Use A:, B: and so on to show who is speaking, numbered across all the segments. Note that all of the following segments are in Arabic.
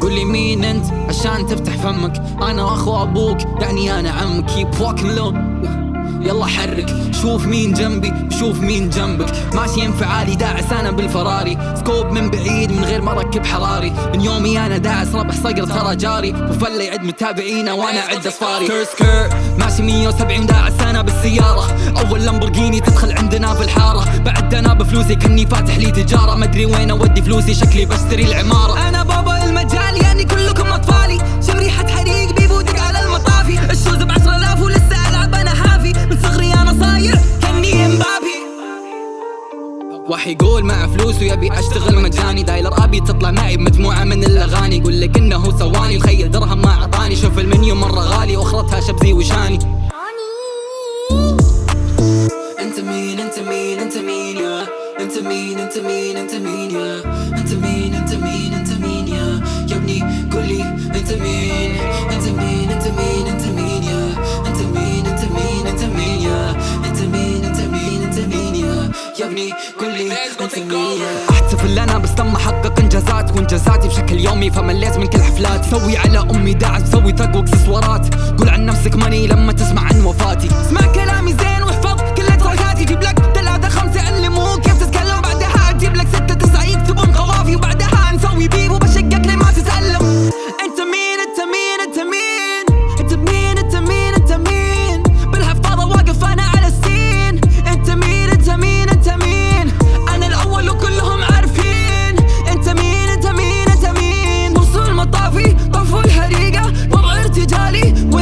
A: قولي مين انت عشان تفتح فمك. أنا أخو أبوك يعني أنا عمك. Keep walking low. يلا حرك. شوف مين جنبي شوف مين جنبك. ماشي انفعالي داعس أنا بالفراري. سكوب من بعيد من غير ما أركب حراري. من يومي أنا داعس ربح صقر ترى جاري. وفله يعد متابعينا وأنا عد اصفاري ماشي 170 داعس أنا بالسيارة. أول لامبورجيني تدخل عندنا في الحارة. بعد أنا بفلوسي كني فاتح لي تجارة. مدري وين أودي فلوسي شكلي بشتري العمارة. أنا بابا واحد يقول مع فلوس ويبي أشتغل مجاني. دايلر أبي تطلع معي بمجموعة من الأغاني. يقول لك إنه سواني الخيل درهم ما أعطاني. شوف المنيو مرة غالي. وأخرتها شبزي وشاني. أنت مين؟ أنت مين؟ أنت مين يا؟ أنت مين؟ أنت مين؟ أنت مين يا؟ أنت مين؟ يا يا ابني قولي انت مين يا أحتفل أنا بس تم احقق انجازات وانجازاتي بشكل يومي. فمليت من كل حفلات سوي على أمي داعس سوي ثق واكسسوارات قول عن نفسك ماني لما تسمع عن وفاتي.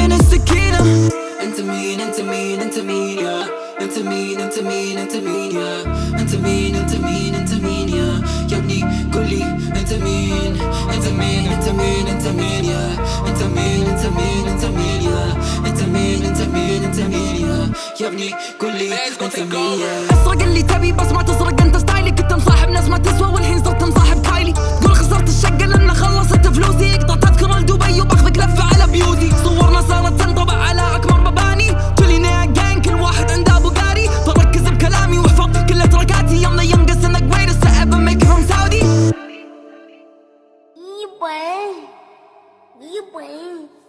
A: وين السكينة انت مين انت مين انت مين يا انت مين انت مين انت مين يا انت مين انت مين انت مين يا يا ابني قولي انت مين انت مين انت مين انت مين يا انت مين انت مين انت مين يا انت مين انت مين انت مين يا يا ابني قولي انت مين اسرق اللي تبي بس ما تسرق 一本一本。